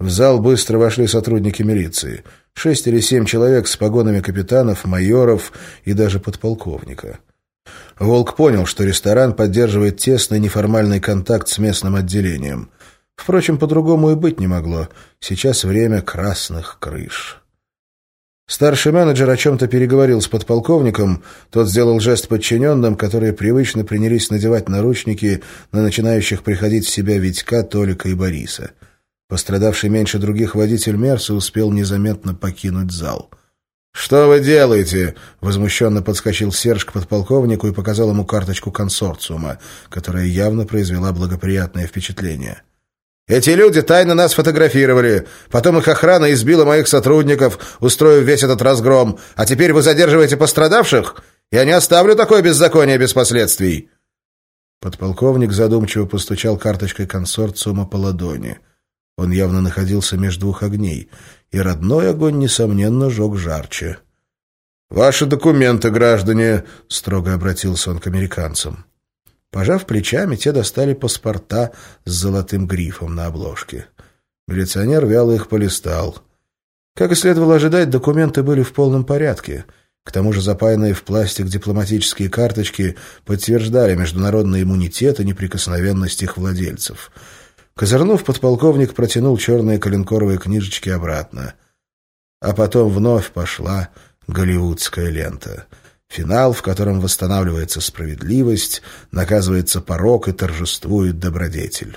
В зал быстро вошли сотрудники милиции. Шесть или семь человек с погонами капитанов, майоров и даже подполковника. Волк понял, что ресторан поддерживает тесный неформальный контакт с местным отделением. Впрочем, по-другому и быть не могло. Сейчас время красных крыш. Старший менеджер о чем-то переговорил с подполковником, тот сделал жест подчиненным, которые привычно принялись надевать наручники на начинающих приходить в себя Витька, Толика и Бориса. Пострадавший меньше других водитель Мерса успел незаметно покинуть зал. «Что вы делаете?» — возмущенно подскочил Серж к подполковнику и показал ему карточку консорциума, которая явно произвела благоприятное впечатление. «Эти люди тайно нас фотографировали. Потом их охрана избила моих сотрудников, устроив весь этот разгром. А теперь вы задерживаете пострадавших? Я не оставлю такое беззаконие без последствий». Подполковник задумчиво постучал карточкой консорциума по ладони. Он явно находился между двух огней, и родной огонь, несомненно, жег жарче. «Ваши документы, граждане!» — строго обратился он к американцам. Пожав плечами, те достали паспорта с золотым грифом на обложке. Милиционер вяло их полистал. Как и следовало ожидать, документы были в полном порядке. К тому же запаянные в пластик дипломатические карточки подтверждали международный иммунитет и неприкосновенность их владельцев — Козырнув, подполковник протянул черные коленкоровые книжечки обратно. А потом вновь пошла голливудская лента. Финал, в котором восстанавливается справедливость, наказывается порок и торжествует добродетель.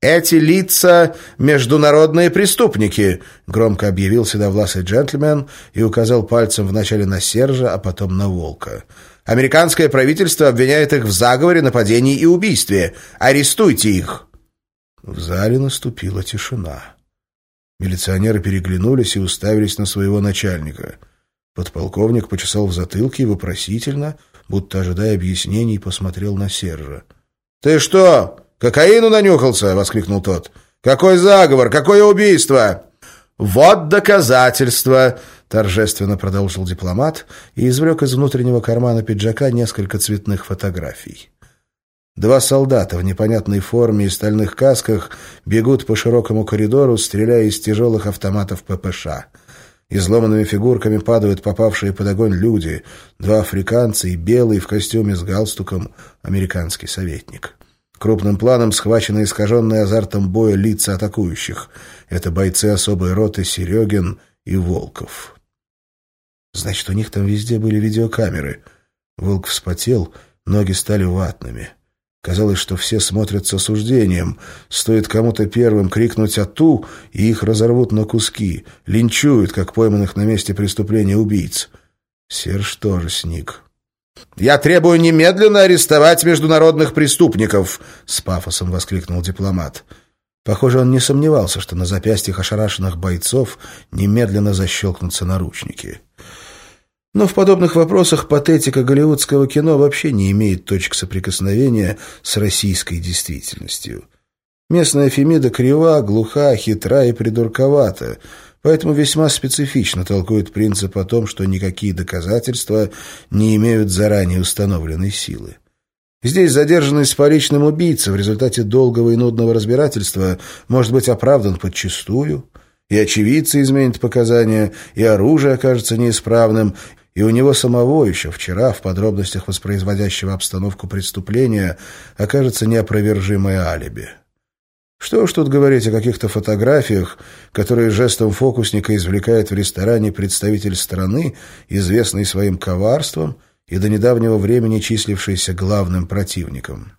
«Эти лица — международные преступники», — громко объявил седовласый джентльмен и указал пальцем вначале на Сержа, а потом на Волка. «Американское правительство обвиняет их в заговоре, нападении и убийстве. Арестуйте их!» В зале наступила тишина. Милиционеры переглянулись и уставились на своего начальника. Подполковник почесал в затылке и вопросительно, будто ожидая объяснений, посмотрел на Сержа. «Ты что, кокаину нанюхался?» — воскликнул тот. «Какой заговор? Какое убийство?» «Вот доказательства!» — торжественно продолжил дипломат и извлек из внутреннего кармана пиджака несколько цветных фотографий. Два солдата в непонятной форме и стальных касках бегут по широкому коридору, стреляя из тяжелых автоматов ППШ. Изломанными фигурками падают попавшие под огонь люди. Два африканца и белый в костюме с галстуком американский советник. Крупным планом схвачены искаженные азартом боя лица атакующих. Это бойцы особой роты Серегин и Волков. Значит, у них там везде были видеокамеры. Волк вспотел, ноги стали ватными. Казалось, что все смотрят с осуждением. Стоит кому-то первым крикнуть «Ату!» и их разорвут на куски, линчуют, как пойманных на месте преступления убийц. Серж тоже сник. «Я требую немедленно арестовать международных преступников!» — с пафосом воскликнул дипломат. Похоже, он не сомневался, что на запястьях ошарашенных бойцов немедленно защелкнутся наручники. Но в подобных вопросах патетика голливудского кино вообще не имеет точек соприкосновения с российской действительностью. Местная Фемида крива, глуха, хитра и придурковата, поэтому весьма специфично толкует принцип о том, что никакие доказательства не имеют заранее установленной силы. Здесь задержанный с поличным убийца в результате долгого и нудного разбирательства может быть оправдан подчистую, и очевидцы изменят показания, и оружие окажется неисправным, и у него самого еще вчера в подробностях воспроизводящего обстановку преступления окажется неопровержимое алиби. Что уж тут говорить о каких-то фотографиях, которые жестом фокусника извлекает в ресторане представитель страны, известный своим коварством и до недавнего времени числившийся главным противником.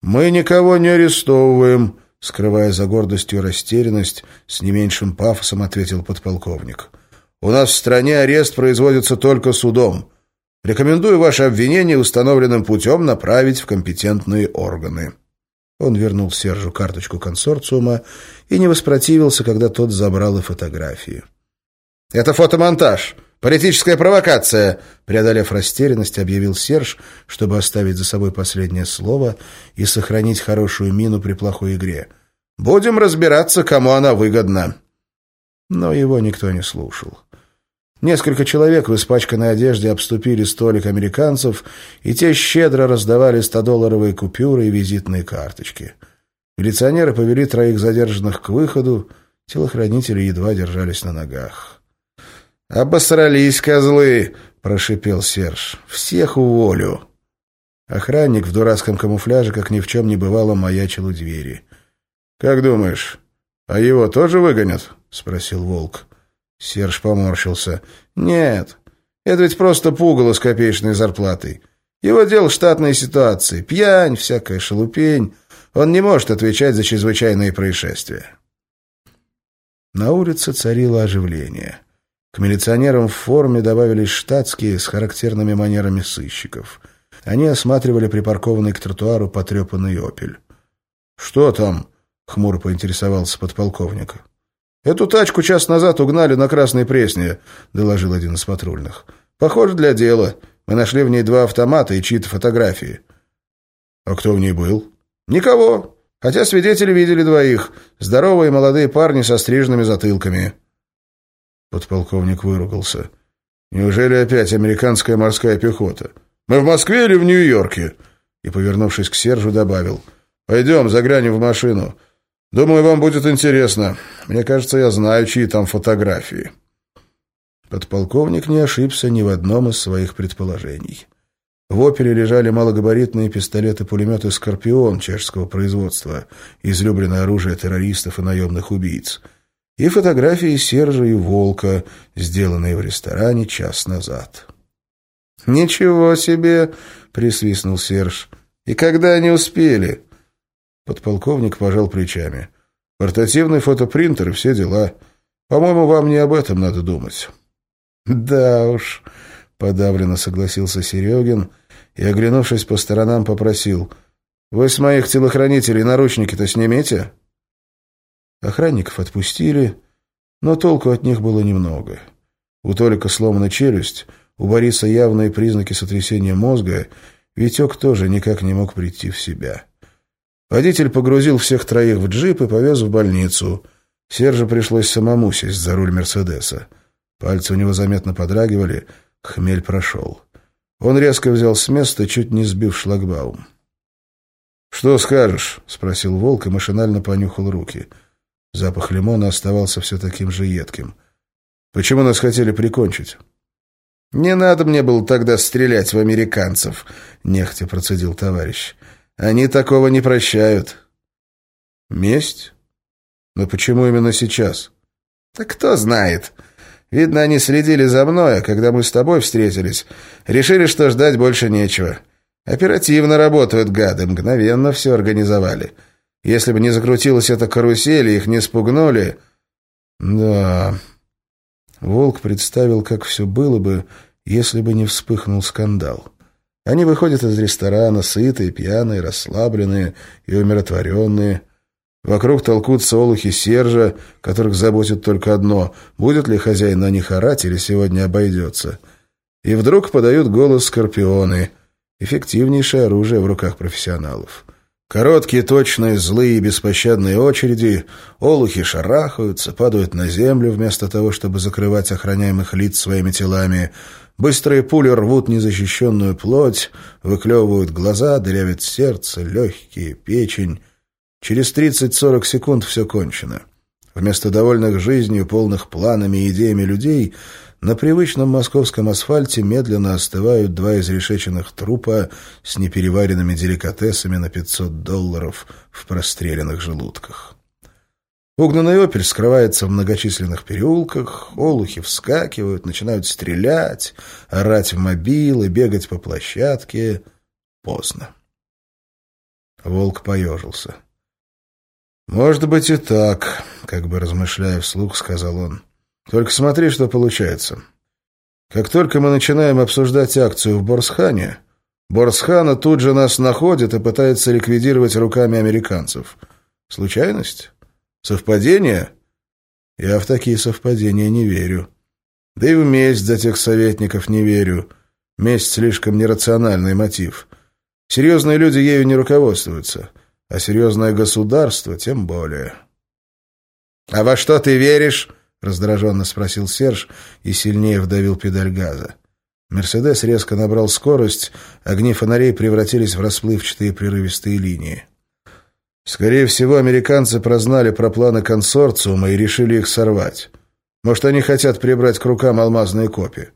«Мы никого не арестовываем», — скрывая за гордостью растерянность, с не меньшим пафосом ответил подполковник. — у нас в стране арест производится только судом. Рекомендую ваше обвинение установленным путем направить в компетентные органы». Он вернул Сержу карточку консорциума и не воспротивился, когда тот забрал и фотографии. «Это фотомонтаж. Политическая провокация!» Преодолев растерянность, объявил Серж, чтобы оставить за собой последнее слово и сохранить хорошую мину при плохой игре. «Будем разбираться, кому она выгодна». Но его никто не слушал. Несколько человек в испачканной одежде обступили столик американцев, и те щедро раздавали 100-долларовые купюры и визитные карточки. Милиционеры повели троих задержанных к выходу, Телохранители едва держались на ногах. «Обосрались, козлы!» — прошипел Серж. «Всех уволю!» Охранник в дурацком камуфляже, как ни в чем не бывало, маячил у двери. «Как думаешь, а его тоже выгонят?» — спросил Волк. Серж поморщился. «Нет, это ведь просто пугало с копеечной зарплатой. Его дело штатные ситуации. Пьянь, всякая шелупень. Он не может отвечать за чрезвычайные происшествия». На улице царило оживление. К милиционерам в форме добавились штатские с характерными манерами сыщиков. Они осматривали припаркованный к тротуару потрепанный «Опель». «Что там?» — хмуро поинтересовался подполковник. «Эту тачку час назад угнали на Красной Пресне», — доложил один из патрульных. «Похоже, для дела. Мы нашли в ней два автомата и чьи-то фотографии». «А кто в ней был?» «Никого. Хотя свидетели видели двоих. Здоровые молодые парни со стрижными затылками». Подполковник выругался. «Неужели опять американская морская пехота? Мы в Москве или в Нью-Йорке?» И, повернувшись к Сержу, добавил. «Пойдем, заглянем в машину. Думаю, вам будет интересно. Мне кажется, я знаю, чьи там фотографии». Подполковник не ошибся ни в одном из своих предположений. В «Опеле» лежали малогабаритные пистолеты-пулеметы «Скорпион» чешского производства, излюбленное оружие террористов и наемных убийц – и фотографии Сержа и Волка, сделанные в ресторане час назад. «Ничего себе!» — присвистнул Серж. «И когда они успели?» Подполковник пожал плечами. «Портативный фотопринтер и все дела. По-моему, вам не об этом надо думать». «Да уж», — подавленно согласился Серегин и, оглянувшись по сторонам, попросил. «Вы с моих телохранителей наручники-то снимете?» Охранников отпустили, но толку от них было немного. У Толика сломана челюсть, у Бориса явные признаки сотрясения мозга, Витек тоже никак не мог прийти в себя. Водитель погрузил всех троих в джип и повез в больницу. Сержу пришлось самому сесть за руль «Мерседеса». Пальцы у него заметно подрагивали, хмель прошел. Он резко взял с места, чуть не сбив шлагбаум. «Что скажешь?» — спросил Волк и машинально понюхал руки — Запах лимона оставался все таким же едким. «Почему нас хотели прикончить?» «Не надо мне было тогда стрелять в американцев», — нехотя процедил товарищ. «Они такого не прощают». «Месть? Но почему именно сейчас?» «Так кто знает. Видно, они следили за мной, а когда мы с тобой встретились, решили, что ждать больше нечего. Оперативно работают гады, мгновенно все организовали». Если бы не закрутилась эта карусель и их не спугнули... Да... Волк представил, как все было бы, если бы не вспыхнул скандал. Они выходят из ресторана, сытые, пьяные, расслабленные и умиротворенные. Вокруг толкутся олухи Сержа, которых заботит только одно — будет ли хозяин на них орать или сегодня обойдется. И вдруг подают голос скорпионы — эффективнейшее оружие в руках профессионалов. Короткие, точные, злые и беспощадные очереди, олухи шарахаются, падают на землю вместо того, чтобы закрывать охраняемых лиц своими телами. Быстрые пули рвут незащищенную плоть, выклевывают глаза, дырявят сердце, легкие, печень. Через 30-40 секунд все кончено. Вместо довольных жизнью, полных планами и идеями людей на привычном московском асфальте медленно остывают два изрешеченных трупа с непереваренными деликатесами на 500 долларов в простреленных желудках. Угнанный «Опель» скрывается в многочисленных переулках, олухи вскакивают, начинают стрелять, орать в мобилы, бегать по площадке. Поздно. Волк поежился. «Может быть и так», — как бы размышляя вслух, сказал он. Только смотри, что получается. Как только мы начинаем обсуждать акцию в Борсхане, Борсхана тут же нас находит и пытается ликвидировать руками американцев. Случайность? Совпадение? Я в такие совпадения не верю. Да и в месть за тех советников не верю. Месть слишком нерациональный мотив. Серьезные люди ею не руководствуются, а серьезное государство тем более. — А во что ты веришь? — раздраженно спросил Серж и сильнее вдавил педаль газа. «Мерседес» резко набрал скорость, огни фонарей превратились в расплывчатые прерывистые линии. Скорее всего, американцы прознали про планы консорциума и решили их сорвать. Может, они хотят прибрать к рукам алмазные копии.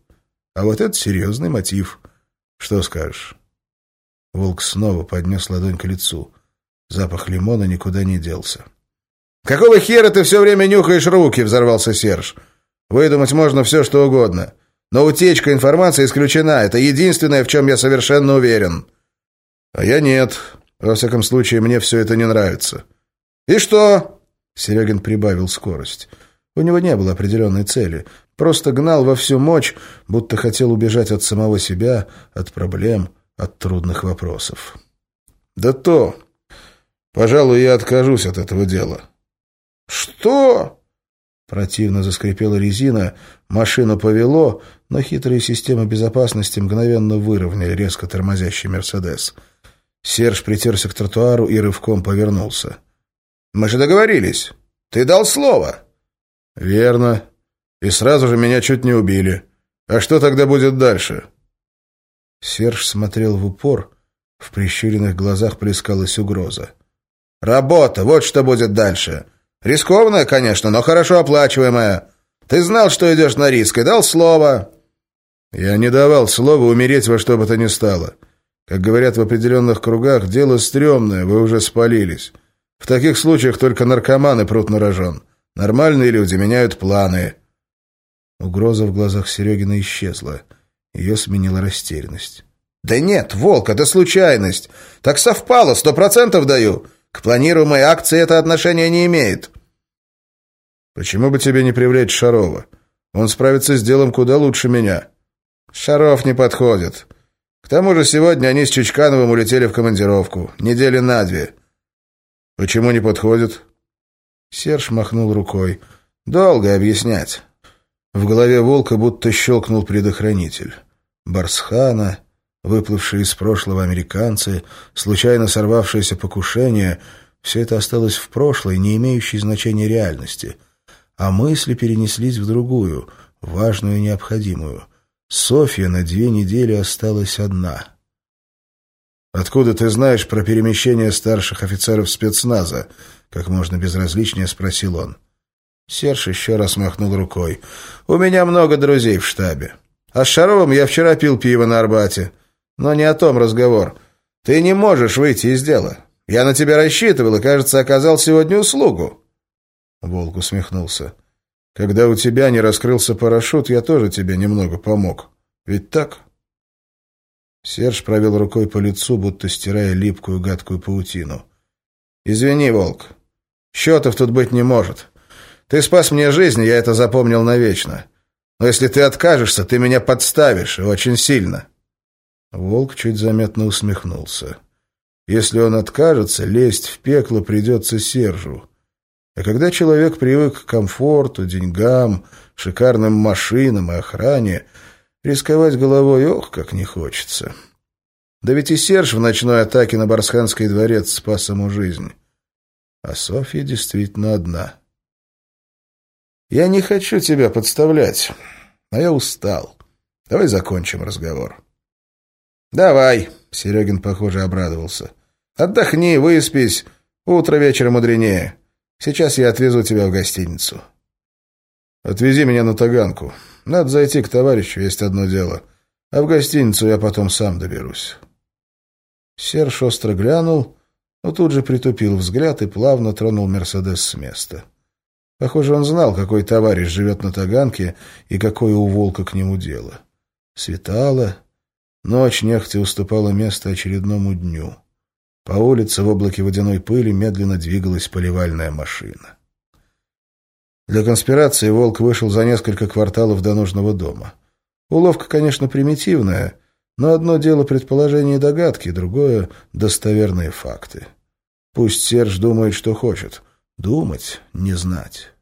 А вот это серьезный мотив. Что скажешь?» Волк снова поднес ладонь к лицу. Запах лимона никуда не делся. «Какого хера ты все время нюхаешь руки?» — взорвался Серж. «Выдумать можно все, что угодно. Но утечка информации исключена. Это единственное, в чем я совершенно уверен». «А я нет. Во всяком случае, мне все это не нравится». «И что?» — Серегин прибавил скорость. У него не было определенной цели. Просто гнал во всю мощь, будто хотел убежать от самого себя, от проблем, от трудных вопросов. «Да то! Пожалуй, я откажусь от этого дела». «Что?» Противно заскрипела резина, машину повело, но хитрые системы безопасности мгновенно выровняли резко тормозящий «Мерседес». Серж притерся к тротуару и рывком повернулся. «Мы же договорились. Ты дал слово». «Верно. И сразу же меня чуть не убили. А что тогда будет дальше?» Серж смотрел в упор, в прищуренных глазах плескалась угроза. «Работа! Вот что будет дальше. Рискованная, конечно, но хорошо оплачиваемая. Ты знал, что идешь на риск, и дал слово». «Я не давал слова умереть во что бы то ни стало. Как говорят в определенных кругах, дело стрёмное, вы уже спалились. В таких случаях только наркоманы прут на рожон. Нормальные люди меняют планы». Угроза в глазах Серегина исчезла. Ее сменила растерянность. «Да нет, Волк, это случайность. Так совпало, сто процентов даю. К планируемой акции это отношение не имеет». «Почему бы тебе не привлечь Шарова? Он справится с делом куда лучше меня». «Шаров не подходит. К тому же сегодня они с Чичкановым улетели в командировку. Недели на две». «Почему не подходит?» Серж махнул рукой. «Долго объяснять». В голове волка будто щелкнул предохранитель. Барсхана, выплывшие из прошлого американцы, случайно сорвавшееся покушение — все это осталось в прошлой, не имеющей значения реальности. А мысли перенеслись в другую, важную и необходимую. Софья на две недели осталась одна. «Откуда ты знаешь про перемещение старших офицеров спецназа?» Как можно безразличнее спросил он. Серж еще раз махнул рукой. «У меня много друзей в штабе. А с Шаровым я вчера пил пиво на Арбате. Но не о том разговор. Ты не можешь выйти из дела. Я на тебя рассчитывал и, кажется, оказал сегодня услугу». Волк усмехнулся. «Когда у тебя не раскрылся парашют, я тоже тебе немного помог. Ведь так?» Серж провел рукой по лицу, будто стирая липкую гадкую паутину. «Извини, Волк. Счетов тут быть не может. Ты спас мне жизнь, я это запомнил навечно. Но если ты откажешься, ты меня подставишь, и очень сильно». Волк чуть заметно усмехнулся. Если он откажется, лезть в пекло придется Сержу. А когда человек привык к комфорту, деньгам, шикарным машинам и охране, рисковать головой ох, как не хочется. Да ведь и Серж в ночной атаке на Барсханский дворец спас ему жизнь. А Софья действительно одна. «Я не хочу тебя подставлять, а я устал. Давай закончим разговор». «Давай», — Серегин, похоже, обрадовался. «Отдохни, выспись. Утро вечера мудренее. Сейчас я отвезу тебя в гостиницу». «Отвези меня на Таганку. Надо зайти к товарищу, есть одно дело. А в гостиницу я потом сам доберусь». Серж остро глянул, но тут же притупил взгляд и плавно тронул «Мерседес» с места. Похоже, он знал, какой товарищ живет на Таганке и какое у волка к нему дело. Светало, ночь нехотя уступала место очередному дню. По улице в облаке водяной пыли медленно двигалась поливальная машина. Для конспирации Волк вышел за несколько кварталов до нужного дома. Уловка, конечно, примитивная, но одно дело предположения и догадки, другое — достоверные факты. Пусть Серж думает, что хочет. Думать, не знать.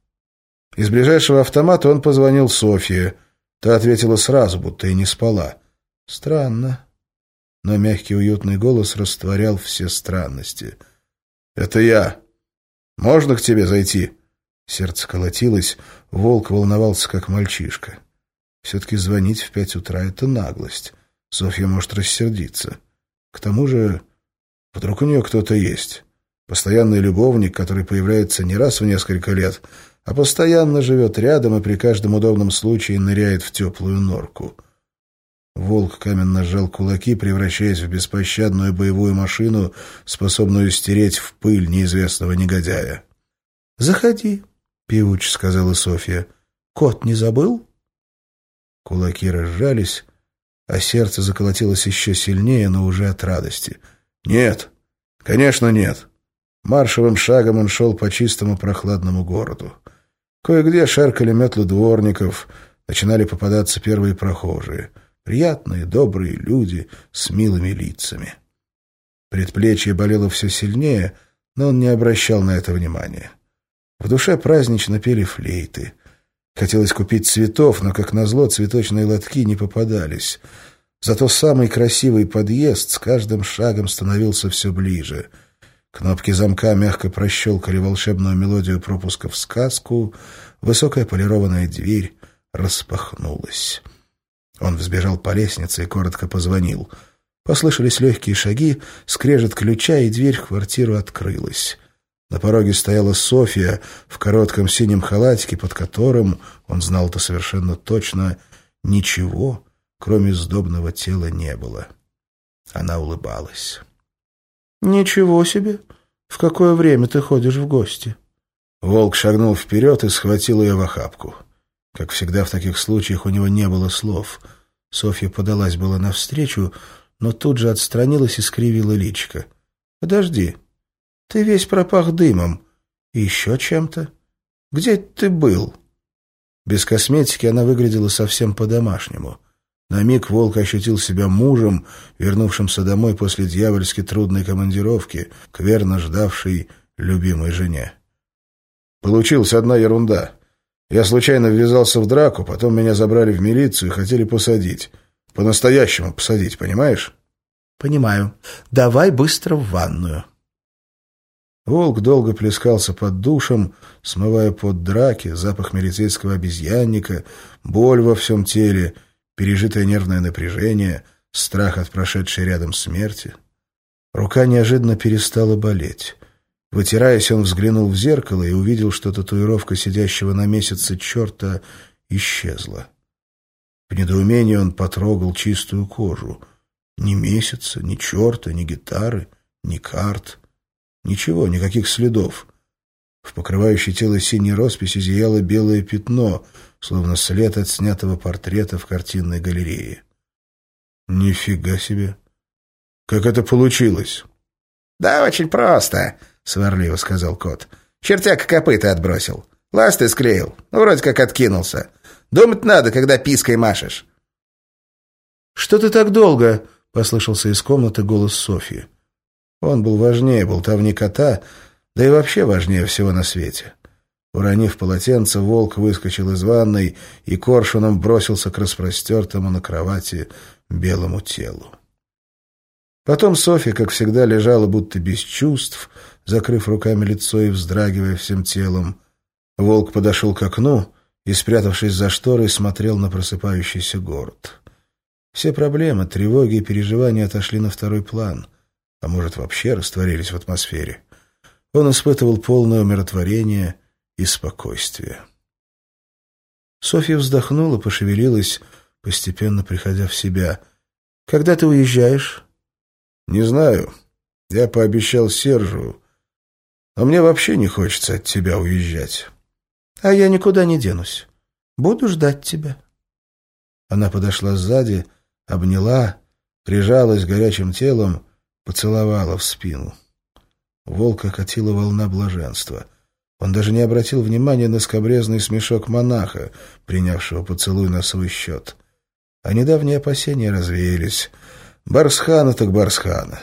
Из ближайшего автомата он позвонил Софье. Та ответила сразу, будто и не спала. Странно. Но мягкий уютный голос растворял все странности. «Это я. Можно к тебе зайти?» Сердце колотилось, волк волновался, как мальчишка. Все-таки звонить в пять утра — это наглость. Софья может рассердиться. К тому же, вдруг у нее кто-то есть. Постоянный любовник, который появляется не раз в несколько лет, а постоянно живет рядом и при каждом удобном случае ныряет в теплую норку. Волк каменно сжал кулаки, превращаясь в беспощадную боевую машину, способную стереть в пыль неизвестного негодяя. — Заходи, — певуч сказала Софья. — Кот не забыл? Кулаки разжались, а сердце заколотилось еще сильнее, но уже от радости. — Нет, конечно, нет. Маршевым шагом он шел по чистому прохладному городу. Кое-где шаркали метлы дворников, начинали попадаться первые прохожие — Приятные, добрые люди с милыми лицами. Предплечье болело все сильнее, но он не обращал на это внимания. В душе празднично пели флейты. Хотелось купить цветов, но, как назло, цветочные лотки не попадались. Зато самый красивый подъезд с каждым шагом становился все ближе. Кнопки замка мягко прощелкали волшебную мелодию пропуска в сказку, высокая полированная дверь распахнулась. Он взбежал по лестнице и коротко позвонил. Послышались легкие шаги, скрежет ключа, и дверь в квартиру открылась. На пороге стояла Софья в коротком синем халатике, под которым, он знал это совершенно точно, ничего, кроме сдобного тела, не было. Она улыбалась. «Ничего себе! В какое время ты ходишь в гости?» Волк шагнул вперед и схватил ее в охапку. Как всегда в таких случаях у него не было слов. Софья подалась была навстречу, но тут же отстранилась и скривила личико. «Подожди, ты весь пропах дымом. И еще чем-то. Где ты был?» Без косметики она выглядела совсем по-домашнему. На миг Волк ощутил себя мужем, вернувшимся домой после дьявольски трудной командировки, к верно ждавшей любимой жене. «Получилась одна ерунда. Я случайно ввязался в драку, потом меня забрали в милицию и хотели посадить. По-настоящему посадить, понимаешь? Понимаю. Давай быстро в ванную. Волк долго плескался под душем, смывая под драки, запах милицейского обезьянника, боль во всем теле, пережитое нервное напряжение, страх от прошедшей рядом смерти. Рука неожиданно перестала болеть. Вытираясь, он взглянул в зеркало и увидел, что татуировка сидящего на месяце черта исчезла. В недоумении он потрогал чистую кожу. Ни месяца, ни черта, ни гитары, ни карт. Ничего, никаких следов. В покрывающей тело синей росписи зияло белое пятно, словно след от снятого портрета в картинной галерее. «Нифига себе! Как это получилось?» «Да очень просто», — сварливо сказал кот. «Чертяка копыта отбросил. Ласты склеил. Ну, вроде как откинулся. Думать надо, когда пиской машешь». «Что ты так долго?» — послышался из комнаты голос Софьи. Он был важнее болтовни кота, да и вообще важнее всего на свете. Уронив полотенце, волк выскочил из ванной и коршуном бросился к распростертому на кровати белому телу. Потом Софья, как всегда, лежала будто без чувств, закрыв руками лицо и вздрагивая всем телом. Волк подошел к окну и, спрятавшись за шторой, смотрел на просыпающийся город. Все проблемы, тревоги и переживания отошли на второй план, а может, вообще растворились в атмосфере. Он испытывал полное умиротворение и спокойствие. Софья вздохнула, пошевелилась, постепенно приходя в себя. «Когда ты уезжаешь?» «Не знаю. Я пообещал Сержу, а мне вообще не хочется от тебя уезжать. А я никуда не денусь. Буду ждать тебя. Она подошла сзади, обняла, прижалась горячим телом, поцеловала в спину. Волка катила волна блаженства. Он даже не обратил внимания на скобрезный смешок монаха, принявшего поцелуй на свой счет. А недавние опасения развеялись. Барсхана так Барсхана.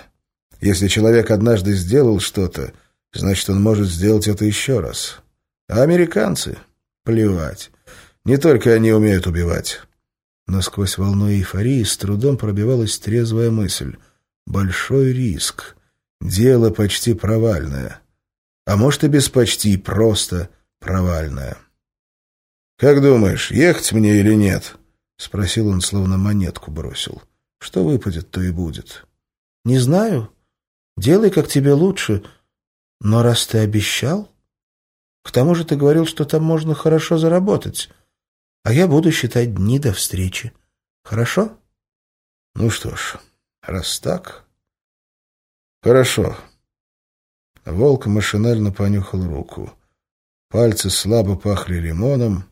Если человек однажды сделал что-то, Значит, он может сделать это еще раз. А американцы? Плевать. Не только они умеют убивать. Но сквозь волну эйфории с трудом пробивалась трезвая мысль. Большой риск. Дело почти провальное. А может и без почти, просто провальное. «Как думаешь, ехать мне или нет?» — спросил он, словно монетку бросил. «Что выпадет, то и будет». «Не знаю. Делай, как тебе лучше», Но раз ты обещал... К тому же ты говорил, что там можно хорошо заработать. А я буду считать дни до встречи. Хорошо? Ну что ж, раз так... Хорошо. Волк машинально понюхал руку. Пальцы слабо пахли лимоном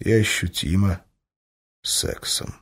и ощутимо сексом.